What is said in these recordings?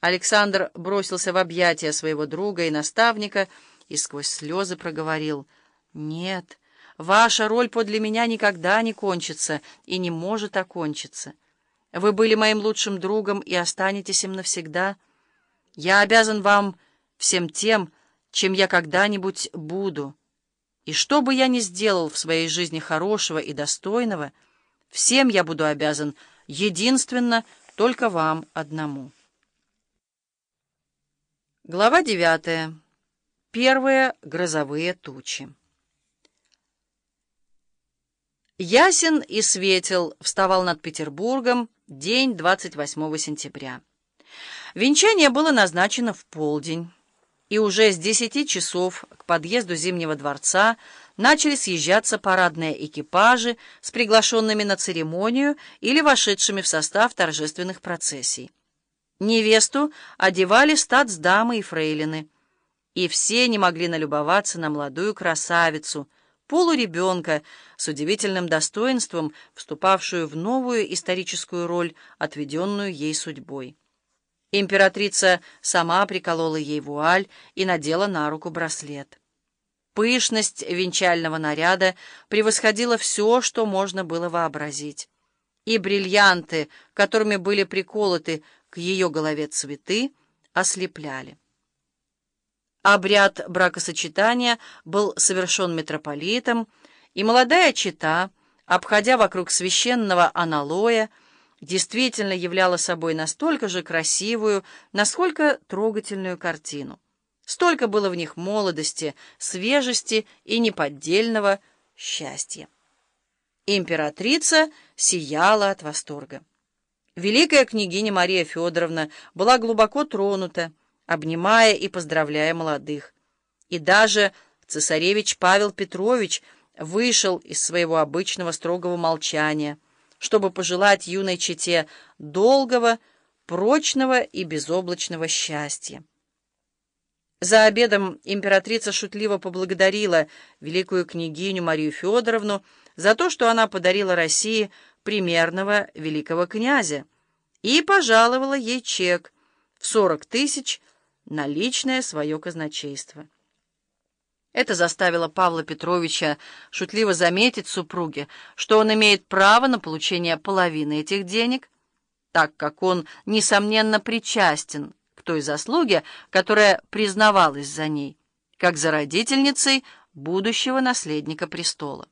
Александр бросился в объятия своего друга и наставника и сквозь слезы проговорил «Нет, ваша роль подле меня никогда не кончится и не может окончиться. Вы были моим лучшим другом и останетесь им навсегда. Я обязан вам всем тем, чем я когда-нибудь буду. И что бы я ни сделал в своей жизни хорошего и достойного, всем я буду обязан единственно только вам одному». Глава девятая. Первые грозовые тучи. Ясен и светел вставал над Петербургом день 28 сентября. Венчание было назначено в полдень, и уже с десяти часов к подъезду Зимнего дворца начали съезжаться парадные экипажи с приглашенными на церемонию или вошедшими в состав торжественных процессий. Невесту одевали статсдамы и фрейлины, и все не могли налюбоваться на молодую красавицу, полуребенка, с удивительным достоинством вступавшую в новую историческую роль, отведенную ей судьбой. Императрица сама приколола ей вуаль и надела на руку браслет. Пышность венчального наряда превосходила все, что можно было вообразить. И бриллианты, которыми были приколоты к ее голове цветы ослепляли. Обряд бракосочетания был совершен митрополитом, и молодая чета, обходя вокруг священного аналоя, действительно являла собой настолько же красивую, насколько трогательную картину. Столько было в них молодости, свежести и неподдельного счастья. Императрица сияла от восторга. Великая княгиня Мария Федоровна была глубоко тронута, обнимая и поздравляя молодых. И даже цесаревич Павел Петрович вышел из своего обычного строгого молчания, чтобы пожелать юной чете долгого, прочного и безоблачного счастья. За обедом императрица шутливо поблагодарила великую княгиню Марию Федоровну за то, что она подарила России примерного великого князя и пожаловала ей чек в сорок тысяч на личное свое казначейство. Это заставило Павла Петровича шутливо заметить супруге, что он имеет право на получение половины этих денег, так как он, несомненно, причастен к той заслуге, которая признавалась за ней, как за родительницей будущего наследника престола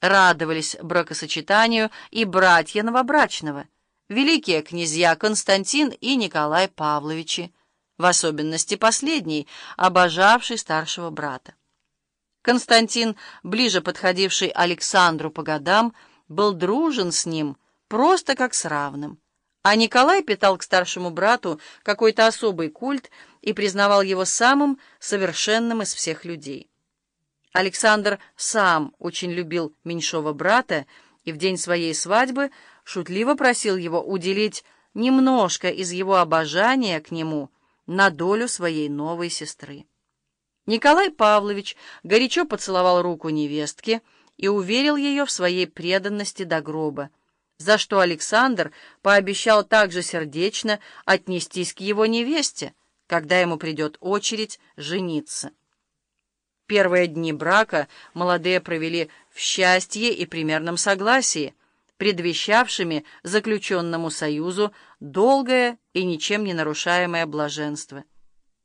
радовались бракосочетанию и братья новобрачного, великие князья Константин и Николай Павловичи, в особенности последний, обожавший старшего брата. Константин, ближе подходивший Александру по годам, был дружен с ним просто как с равным, а Николай питал к старшему брату какой-то особый культ и признавал его самым совершенным из всех людей. Александр сам очень любил меньшого брата и в день своей свадьбы шутливо просил его уделить немножко из его обожания к нему на долю своей новой сестры. Николай Павлович горячо поцеловал руку невестки и уверил ее в своей преданности до гроба, за что Александр пообещал также сердечно отнестись к его невесте, когда ему придет очередь жениться. Первые дни брака молодые провели в счастье и примерном согласии, предвещавшими заключенному союзу долгое и ничем не нарушаемое блаженство —